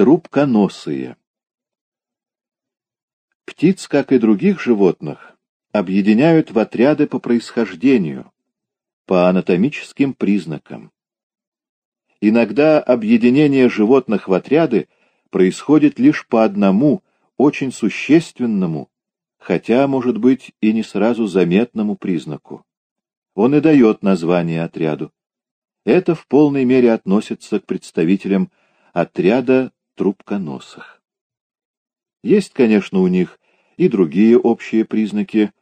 Трубконосые. Птиц, как и других животных, объединяют в отряды по происхождению, по анатомическим признакам. Иногда объединение животных в отряды происходит лишь по одному, очень существенному, хотя, может быть, и не сразу заметному признаку. Он и дает название отряду. Это в полной мере относится к представителям отряда трубконосых. Есть, конечно, у них и другие общие признаки,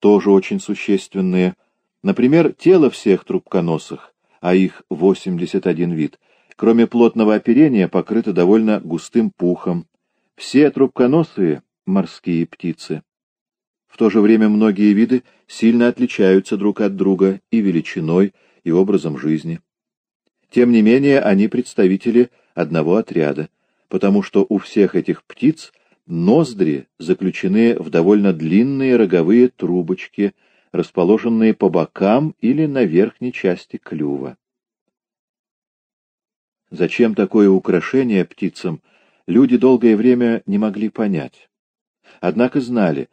тоже очень существенные. Например, тело всех трубконосых, а их 81 вид, кроме плотного оперения, покрыто довольно густым пухом. Все трубконосые — морские птицы. В то же время многие виды сильно отличаются друг от друга и величиной, и образом жизни. Тем не менее, они представители одного отряда, потому что у всех этих птиц ноздри заключены в довольно длинные роговые трубочки, расположенные по бокам или на верхней части клюва. Зачем такое украшение птицам, люди долгое время не могли понять. Однако знали,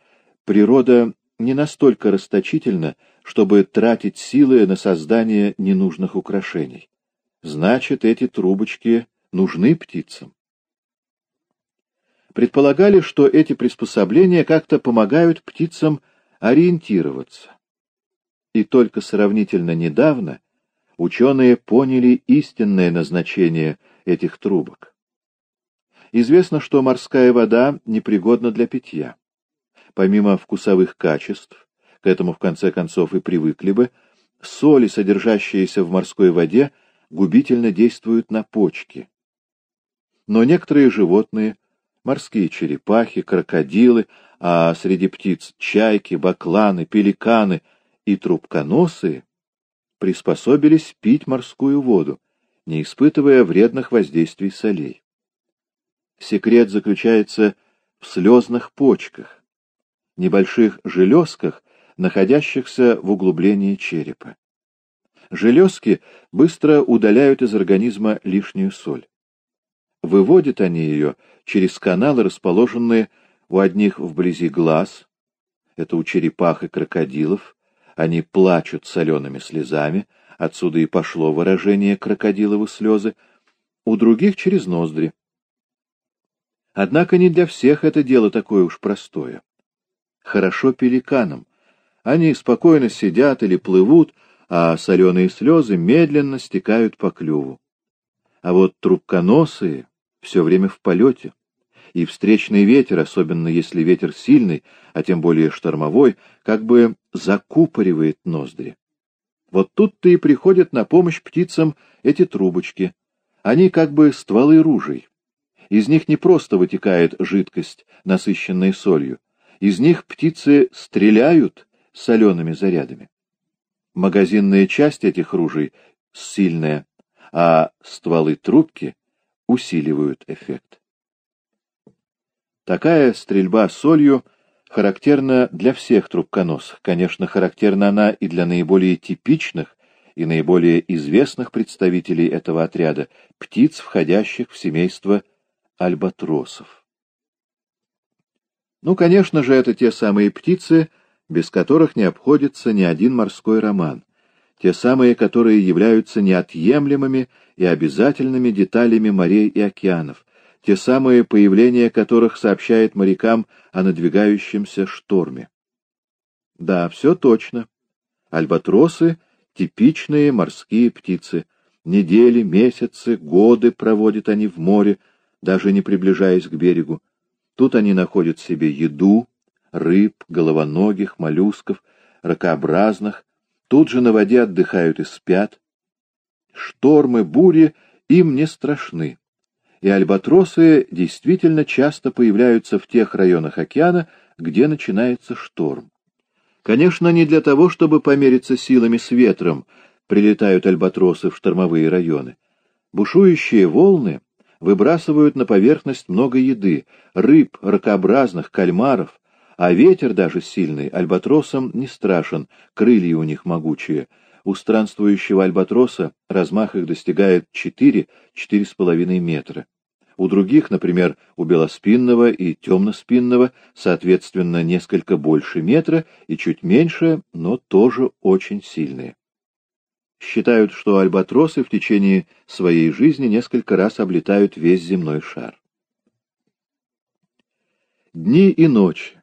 природа не настолько расточительна, чтобы тратить силы на создание ненужных украшений. Значит, эти трубочки нужны птицам. Предполагали, что эти приспособления как-то помогают птицам ориентироваться. И только сравнительно недавно ученые поняли истинное назначение этих трубок. Известно, что морская вода непригодна для питья. Помимо вкусовых качеств, к этому в конце концов и привыкли бы, соли, содержащиеся в морской воде, губительно действуют на почки. Но некоторые животные, морские черепахи, крокодилы, а среди птиц чайки, бакланы, пеликаны и трубконосые, приспособились пить морскую воду, не испытывая вредных воздействий солей. Секрет заключается в слезных почках, небольших железках, находящихся в углублении черепа. Железки быстро удаляют из организма лишнюю соль. Выводят они ее через каналы, расположенные у одних вблизи глаз, это у черепах и крокодилов, они плачут солеными слезами, отсюда и пошло выражение крокодиловы слезы, у других через ноздри. Однако не для всех это дело такое уж простое. Хорошо пеликанам. Они спокойно сидят или плывут, а соленые слезы медленно стекают по клюву. А вот трубконосые все время в полете, и встречный ветер, особенно если ветер сильный, а тем более штормовой, как бы закупоривает ноздри. Вот тут-то и приходят на помощь птицам эти трубочки. Они как бы стволы ружей. Из них не просто вытекает жидкость, насыщенная солью. Из них птицы стреляют солеными зарядами. Магазинная часть этих ружей сильная, а стволы трубки усиливают эффект. Такая стрельба солью характерна для всех трубконосов. Конечно, характерна она и для наиболее типичных и наиболее известных представителей этого отряда, птиц, входящих в семейство альбатросов. Ну, конечно же, это те самые птицы, без которых не обходится ни один морской роман, те самые, которые являются неотъемлемыми и обязательными деталями морей и океанов, те самые появления которых сообщает морякам о надвигающемся шторме. Да, все точно. Альбатросы — типичные морские птицы. Недели, месяцы, годы проводят они в море, даже не приближаясь к берегу. Тут они находят себе еду, рыб, головоногих, моллюсков, ракообразных, тут же на воде отдыхают и спят. Штормы, бури им не страшны, и альбатросы действительно часто появляются в тех районах океана, где начинается шторм. Конечно, не для того, чтобы помериться силами с ветром, прилетают альбатросы в штормовые районы. Бушующие волны выбрасывают на поверхность много еды, рыб, ракообразных, кальмаров, а ветер даже сильный альбатросам не страшен, крылья у них могучие. У странствующего альбатроса размах их достигает 4-4,5 метра. У других, например, у белоспинного и темноспинного, соответственно, несколько больше метра и чуть меньше, но тоже очень сильные. Считают, что альбатросы в течение своей жизни несколько раз облетают весь земной шар. Дни и ночи,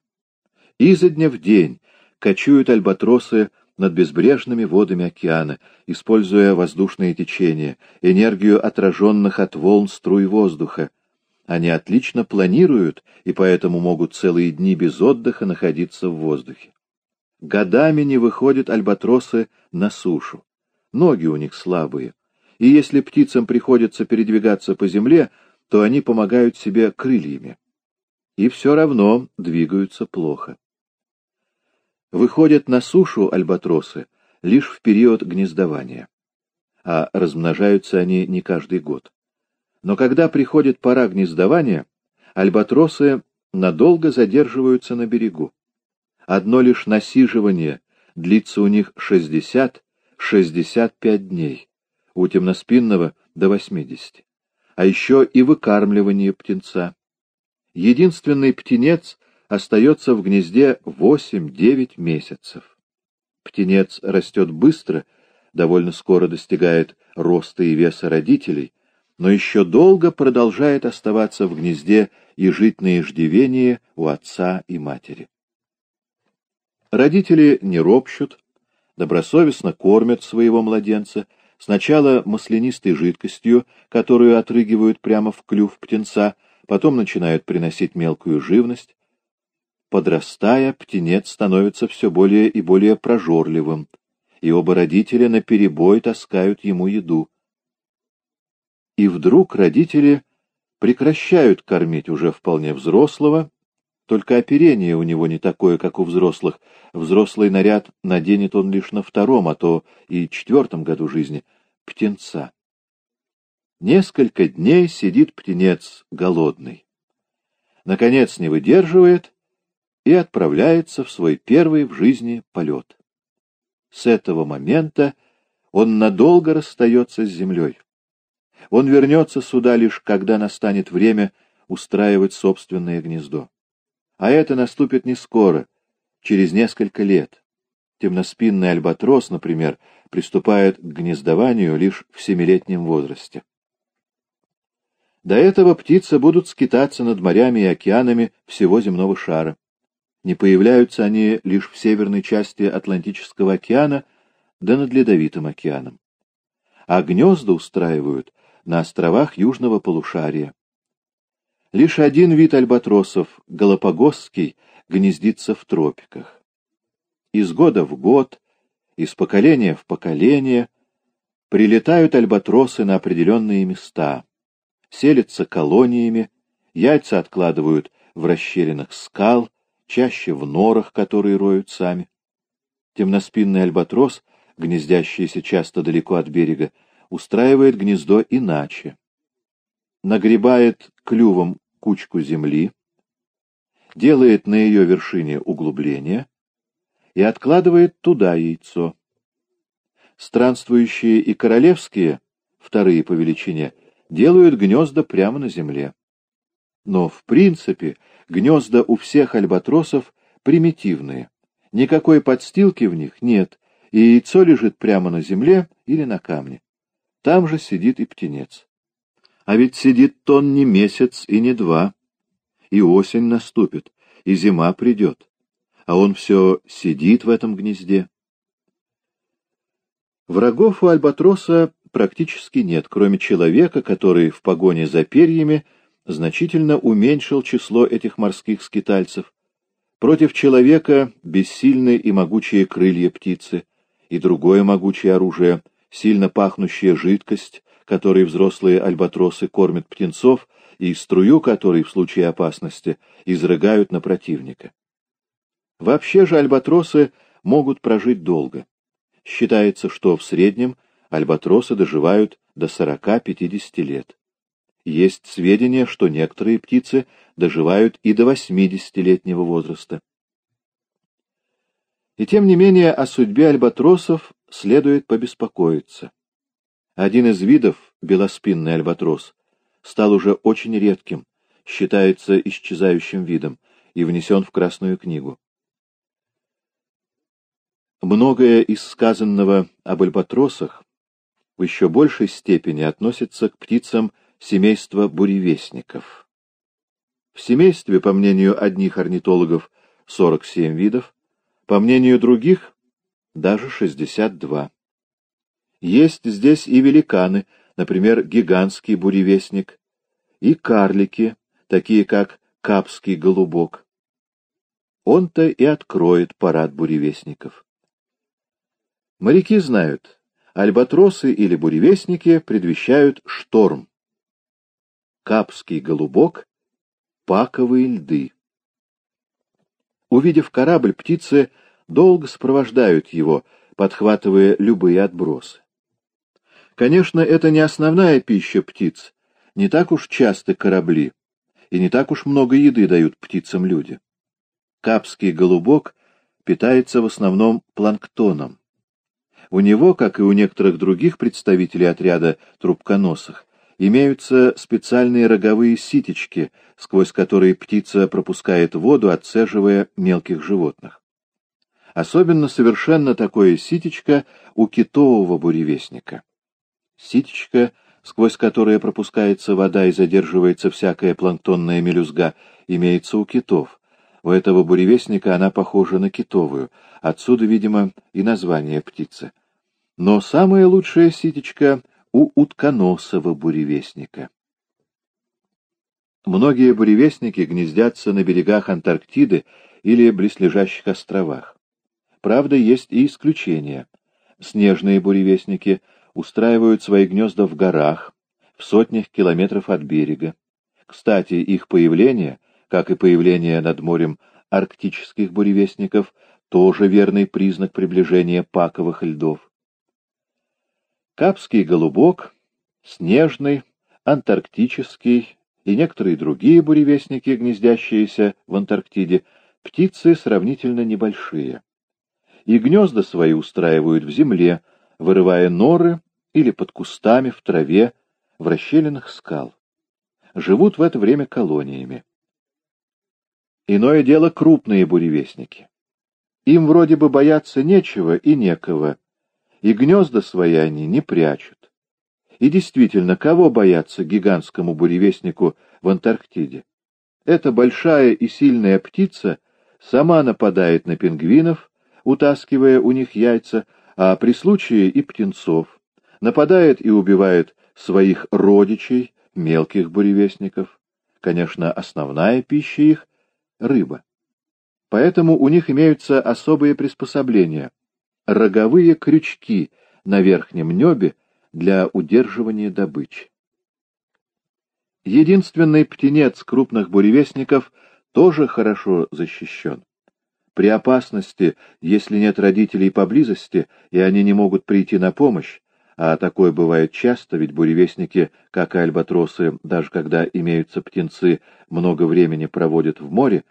изо дня в день, кочуют альбатросы над безбрежными водами океана, используя воздушные течения, энергию отраженных от волн струй воздуха. Они отлично планируют и поэтому могут целые дни без отдыха находиться в воздухе. Годами не выходят альбатросы на сушу. Ноги у них слабые, и если птицам приходится передвигаться по земле, то они помогают себе крыльями. И все равно двигаются плохо. Выходят на сушу альбатросы лишь в период гнездования, а размножаются они не каждый год. Но когда приходит пора гнездования, альбатросы надолго задерживаются на берегу. Одно лишь насиживание длится у них 60-65 дней, у темноспинного до 80, а еще и выкармливание птенца. Единственный птенец остается в гнезде 8-9 месяцев. Птенец растет быстро, довольно скоро достигает роста и веса родителей, но еще долго продолжает оставаться в гнезде и жить на иждивении у отца и матери. Родители не ропщут, добросовестно кормят своего младенца, сначала маслянистой жидкостью, которую отрыгивают прямо в клюв птенца, потом начинают приносить мелкую живность, Подрастая, птенец становится все более и более прожорливым, и оба родителя наперебой таскают ему еду. И вдруг родители прекращают кормить уже вполне взрослого, только оперение у него не такое, как у взрослых. Взрослый наряд наденет он лишь на втором, а то и четвертом году жизни, птенца. Несколько дней сидит птенец голодный. Наконец не выдерживает и отправляется в свой первый в жизни полет. С этого момента он надолго расстается с землей. Он вернется сюда лишь когда настанет время устраивать собственное гнездо. А это наступит не скоро, через несколько лет. Темноспинный альбатрос, например, приступает к гнездованию лишь в семилетнем возрасте. До этого птицы будут скитаться над морями и океанами всего земного шара. Не появляются они лишь в северной части Атлантического океана, да над Ледовитым океаном. А гнезда устраивают на островах южного полушария. Лишь один вид альбатросов, галапагосский, гнездится в тропиках. Из года в год, из поколения в поколение прилетают альбатросы на определенные места, селятся колониями, яйца откладывают в расщелинах скал, чаще в норах, которые роют сами. Темноспинный альбатрос, гнездящийся часто далеко от берега, устраивает гнездо иначе. Нагребает клювом кучку земли, делает на ее вершине углубление и откладывает туда яйцо. Странствующие и королевские, вторые по величине, делают гнезда прямо на земле. Но, в принципе, Гнезда у всех альбатросов примитивные. Никакой подстилки в них нет, и яйцо лежит прямо на земле или на камне. Там же сидит и птенец. А ведь сидит он не месяц и не два. И осень наступит, и зима придет. А он все сидит в этом гнезде. Врагов у альбатроса практически нет, кроме человека, который в погоне за перьями значительно уменьшил число этих морских скитальцев. Против человека бессильны и могучие крылья птицы, и другое могучее оружие, сильно пахнущая жидкость, которой взрослые альбатросы кормят птенцов, и струю которой в случае опасности изрыгают на противника. Вообще же альбатросы могут прожить долго. Считается, что в среднем альбатросы доживают до 40-50 лет. Есть сведения, что некоторые птицы доживают и до 80-летнего возраста. И тем не менее о судьбе альбатросов следует побеспокоиться. Один из видов, белоспинный альбатрос, стал уже очень редким, считается исчезающим видом и внесен в Красную книгу. Многое из сказанного об альбатросах в еще большей степени относится к птицам семейства буревестников. В семействе, по мнению одних орнитологов, 47 видов, по мнению других, даже 62. Есть здесь и великаны, например, гигантский буревестник, и карлики, такие как капский голубок. Он-то и откроет парад буревестников. Моряки знают, альбатросы или буревестники предвещают шторм. Капский голубок — паковые льды. Увидев корабль, птицы долго сопровождают его, подхватывая любые отбросы. Конечно, это не основная пища птиц, не так уж часто корабли, и не так уж много еды дают птицам люди. Капский голубок питается в основном планктоном. У него, как и у некоторых других представителей отряда трубконосых, имеются специальные роговые ситечки, сквозь которые птица пропускает воду, отцеживая мелких животных. Особенно совершенно такое ситечко у китового буревестника. Ситечко, сквозь которое пропускается вода и задерживается всякая планктонная мелюзга, имеется у китов. У этого буревестника она похожа на китовую, отсюда, видимо, и название птицы. Но самая лучшая ситечка у утконосого буревестника. Многие буревестники гнездятся на берегах Антарктиды или близлежащих островах. Правда, есть и исключения. Снежные буревестники устраивают свои гнезда в горах, в сотнях километров от берега. Кстати, их появление, как и появление над морем арктических буревестников, тоже верный признак приближения паковых льдов. Капский голубок, снежный, антарктический и некоторые другие буревестники, гнездящиеся в Антарктиде, птицы сравнительно небольшие. И гнезда свои устраивают в земле, вырывая норы или под кустами в траве, в расщелинах скал. Живут в это время колониями. Иное дело крупные буревестники. Им вроде бы бояться нечего и некого, и гнезда свои они не прячут. И действительно, кого бояться гигантскому буревестнику в Антарктиде? Эта большая и сильная птица сама нападает на пингвинов, утаскивая у них яйца, а при случае и птенцов, нападает и убивает своих родичей, мелких буревестников. Конечно, основная пища их — рыба. Поэтому у них имеются особые приспособления — роговые крючки на верхнем небе для удерживания добычи. Единственный птенец крупных буревестников тоже хорошо защищен. При опасности, если нет родителей поблизости, и они не могут прийти на помощь, а такое бывает часто, ведь буревестники, как и альбатросы, даже когда имеются птенцы, много времени проводят в море,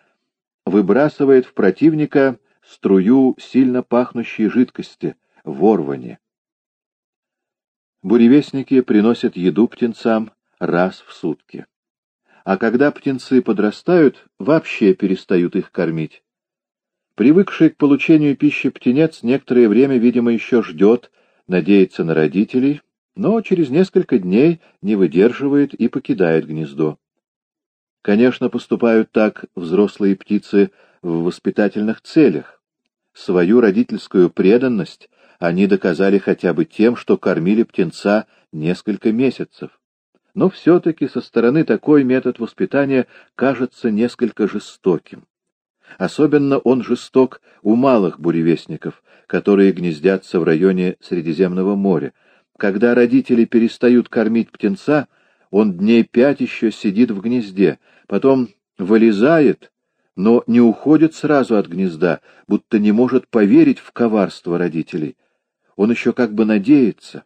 выбрасывает в противника струю сильно пахнущей жидкости, ворвани. Буревестники приносят еду птенцам раз в сутки. А когда птенцы подрастают, вообще перестают их кормить. Привыкший к получению пищи птенец некоторое время, видимо, еще ждет, надеется на родителей, но через несколько дней не выдерживает и покидает гнездо. Конечно, поступают так взрослые птицы в воспитательных целях, Свою родительскую преданность они доказали хотя бы тем, что кормили птенца несколько месяцев. Но все-таки со стороны такой метод воспитания кажется несколько жестоким. Особенно он жесток у малых буревестников, которые гнездятся в районе Средиземного моря. Когда родители перестают кормить птенца, он дней пять еще сидит в гнезде, потом вылезает но не уходит сразу от гнезда, будто не может поверить в коварство родителей. Он еще как бы надеется,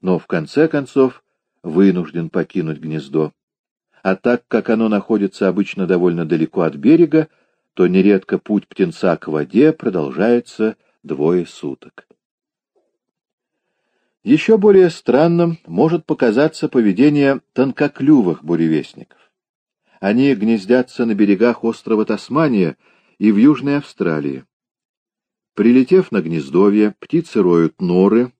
но в конце концов вынужден покинуть гнездо. А так как оно находится обычно довольно далеко от берега, то нередко путь птенца к воде продолжается двое суток. Еще более странным может показаться поведение тонкоклювых буревестников. Они гнездятся на берегах острова Тасмания и в Южной Австралии. Прилетев на гнездовье, птицы роют норы,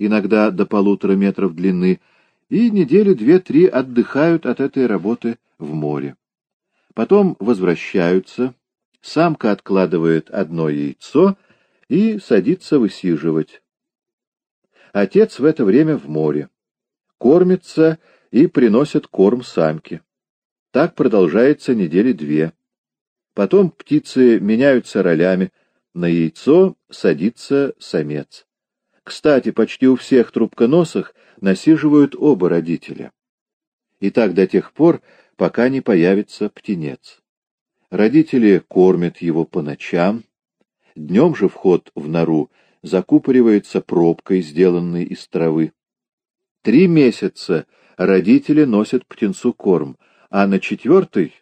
иногда до полутора метров длины, и недели две-три отдыхают от этой работы в море. Потом возвращаются, самка откладывает одно яйцо и садится высиживать. Отец в это время в море. Кормится и приносит корм самке. Так продолжается недели две. Потом птицы меняются ролями. На яйцо садится самец. Кстати, почти у всех трубконосых насиживают оба родителя. И так до тех пор, пока не появится птенец. Родители кормят его по ночам. Днем же вход в нору закупоривается пробкой, сделанной из травы. Три месяца родители носят птенцу корм, а на четвертый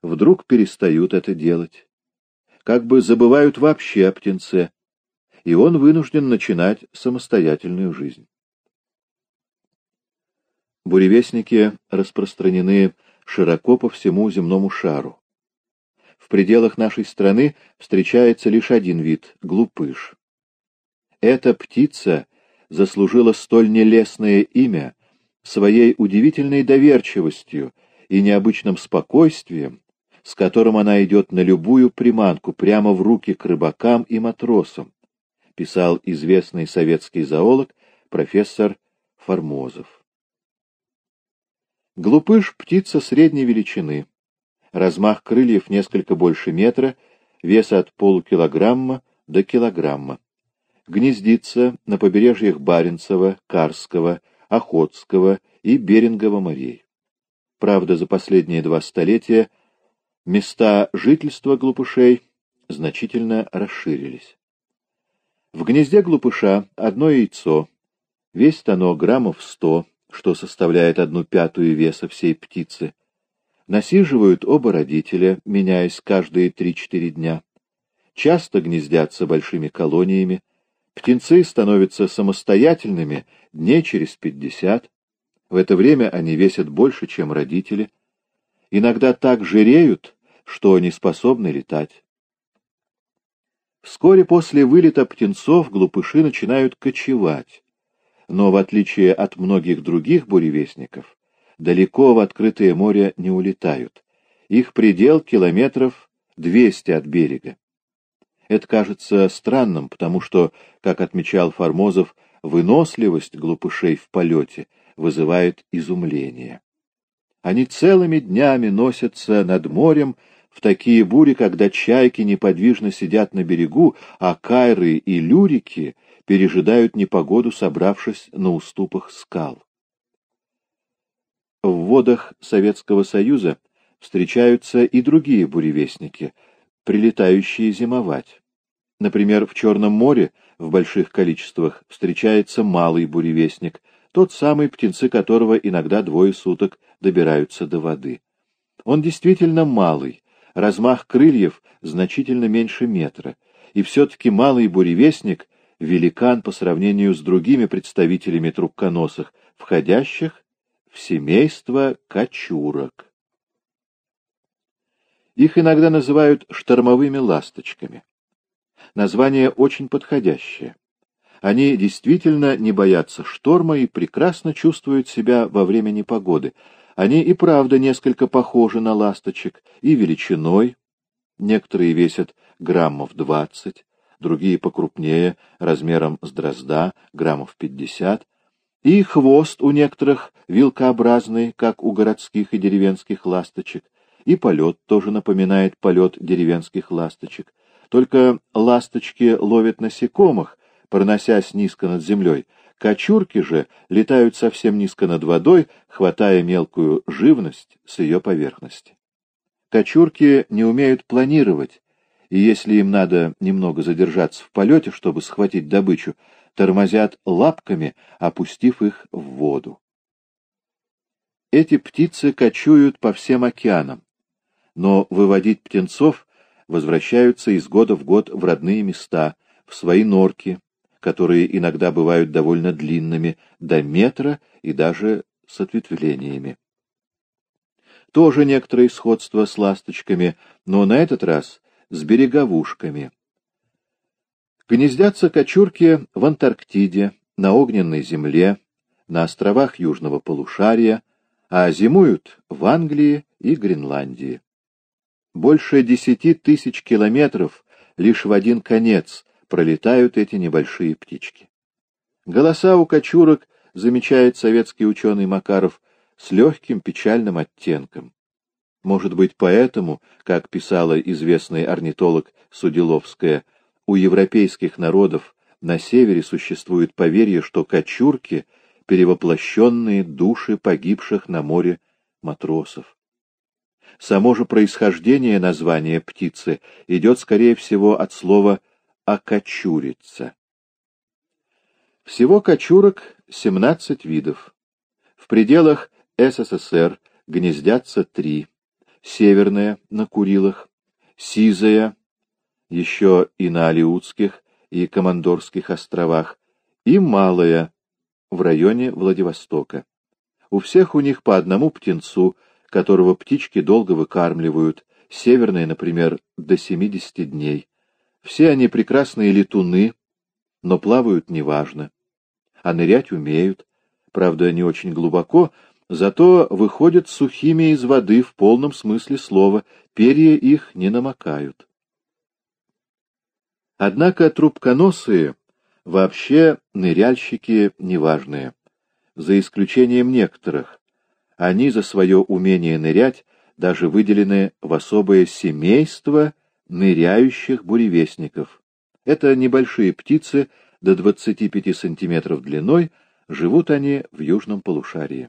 вдруг перестают это делать. Как бы забывают вообще о птенце, и он вынужден начинать самостоятельную жизнь. Буревестники распространены широко по всему земному шару. В пределах нашей страны встречается лишь один вид — глупыш. Эта птица заслужила столь нелестное имя своей удивительной доверчивостью и необычным спокойствием, с которым она идет на любую приманку прямо в руки к рыбакам и матросам, писал известный советский зоолог профессор Формозов. Глупыш — птица средней величины. Размах крыльев несколько больше метра, вес от полукилограмма до килограмма гнездится на побережьях Баренцева, Карского, Охотского и Берингового морей. Правда, за последние два столетия места жительства глупышей значительно расширились. В гнезде глупыша одно яйцо, весит оно граммов сто, что составляет одну пятую веса всей птицы. Насиживают оба родителя, меняясь каждые три-четыре дня. Часто гнездятся большими колониями, Птенцы становятся самостоятельными дней через пятьдесят. В это время они весят больше, чем родители. Иногда так жиреют, что не способны летать. Вскоре после вылета птенцов глупыши начинают кочевать, но, в отличие от многих других буревестников, далеко в открытое море не улетают. Их предел километров 200 от берега. Это кажется странным, потому что, как отмечал Формозов, выносливость глупышей в полете вызывает изумление. Они целыми днями носятся над морем в такие бури, когда чайки неподвижно сидят на берегу, а кайры и люрики пережидают непогоду, собравшись на уступах скал. В водах Советского Союза встречаются и другие буревестники — прилетающие зимовать. Например, в Черном море в больших количествах встречается малый буревестник, тот самый, птенцы которого иногда двое суток добираются до воды. Он действительно малый, размах крыльев значительно меньше метра, и все-таки малый буревестник — великан по сравнению с другими представителями трубконосых, входящих в семейство кочурок. Их иногда называют штормовыми ласточками. Название очень подходящее. Они действительно не боятся шторма и прекрасно чувствуют себя во время непогоды. Они и правда несколько похожи на ласточек, и величиной. Некоторые весят граммов двадцать, другие покрупнее, размером с дрозда, граммов пятьдесят. И хвост у некоторых вилкообразный, как у городских и деревенских ласточек, и полет тоже напоминает полет деревенских ласточек. Только ласточки ловят насекомых, проносясь низко над землей. Кочурки же летают совсем низко над водой, хватая мелкую живность с ее поверхности. Кочурки не умеют планировать, и если им надо немного задержаться в полете, чтобы схватить добычу, тормозят лапками, опустив их в воду. Эти птицы кочуют по всем океанам, но выводить птенцов возвращаются из года в год в родные места, в свои норки, которые иногда бывают довольно длинными, до метра и даже с ответвлениями. Тоже некоторые сходства с ласточками, но на этот раз с береговушками. Гнездятся кочурки в Антарктиде, на огненной земле, на островах южного полушария, а зимуют в Англии и Гренландии. Больше десяти тысяч километров лишь в один конец пролетают эти небольшие птички. Голоса у кочурок, замечает советский ученый Макаров, с легким печальным оттенком. Может быть, поэтому, как писала известный орнитолог Судиловская, у европейских народов на севере существует поверье, что кочурки — перевоплощенные души погибших на море матросов. Само же происхождение названия птицы идет, скорее всего, от слова «окочуриться». Всего кочурок 17 видов. В пределах СССР гнездятся три. Северная на Курилах, сизая, еще и на Алиутских и Командорских островах, и малая в районе Владивостока. У всех у них по одному птенцу, которого птички долго выкармливают, северная, например, до 70 дней. Все они прекрасные летуны, но плавают неважно. А нырять умеют, правда, не очень глубоко, зато выходят сухими из воды в полном смысле слова, перья их не намокают. Однако трубконосые вообще ныряльщики неважные, за исключением некоторых. Они за свое умение нырять даже выделены в особое семейство ныряющих буревестников. Это небольшие птицы до 25 сантиметров длиной, живут они в южном полушарии.